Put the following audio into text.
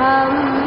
Um...